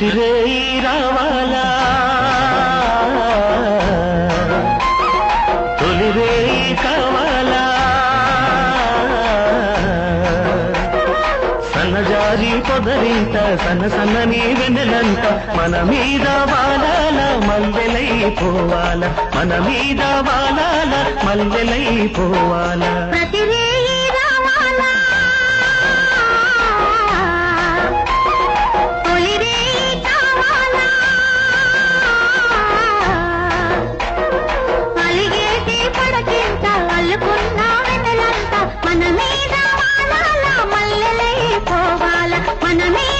ప్రతిరే రావాలా? తొలిరే కావాలా? సన్నజారి పొదరింత సన్న సన్నని వెన్నెలంత మన మీద వాలాల మల్లెలై పోవాల మన మీద వాలాల మల్లెలై పోవాల పోవాల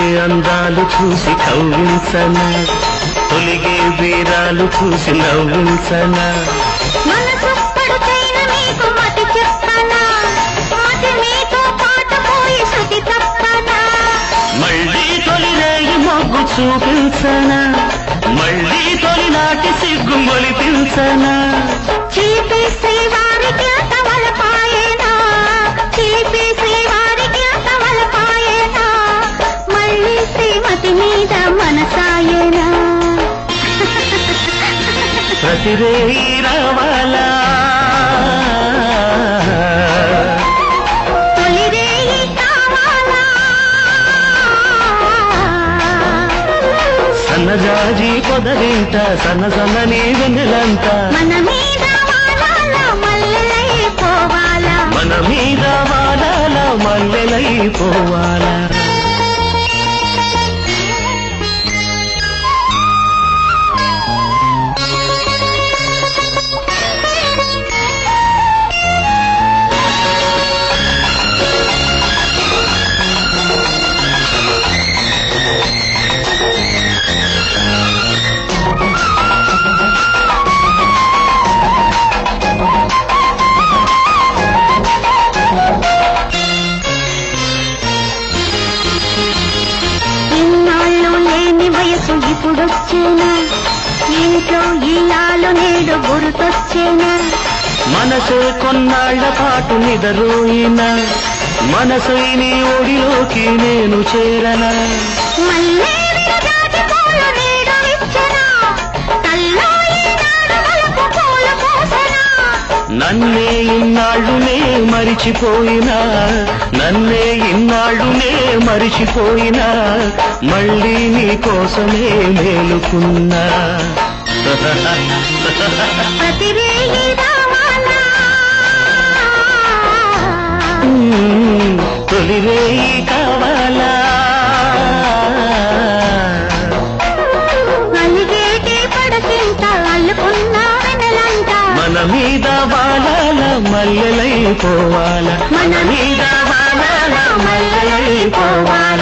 అందాలు చూసి కవ్వించనా? తొలిగే వీరాలు చూసి నవ్వించనా? మళ్ళీ తొలిరేయి మొగ్గు చూపించనా? మళ్ళీ తొలినాటి సిగ్గు మొలిపించనా? రావాలా తొలిరేయి కావాలా. సన్నజాజి పొదరింట సన్న సన్నని వెన్నెలంట మన మీద వాడాల మల్లెలై పోవాలా. వయసు ఇప్పుడొచ్చేనా ఇంట్లో ఇల్లాలు నేడు గుర్తొచ్చేనా? మనసు కొన్నాళ్ళ పాటు నిదరోయిన. మనసు నీ ఒడిలోకి నేను చేరనా? మళ్ళీ నన్నే ఇన్నాళ్ళునే మరిచిపోయినా నన్నే ఇన్నాళ్ళునే మరిచిపోయినా మళ్ళీ నీ కోసమే మేలుకున్నా. తొలిరేయి మీద వాలాల మల్లెలైపోవాల? మన మీద వాలాల మల్లెలైపోవాల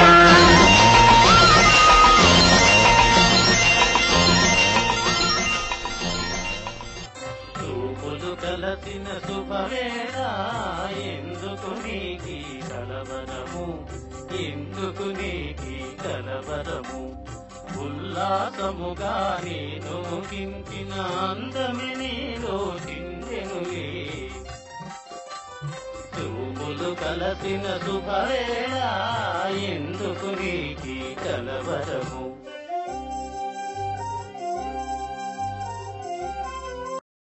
కలసిన శుభవేళ ఎందుకు నీకి కలవరము? ఎందుకు నీకి కలవరము? ఉల్లాసముగా నేను కించిన అందమి నీలో చిందెనులే చూపులు కలసిన శుభవేళ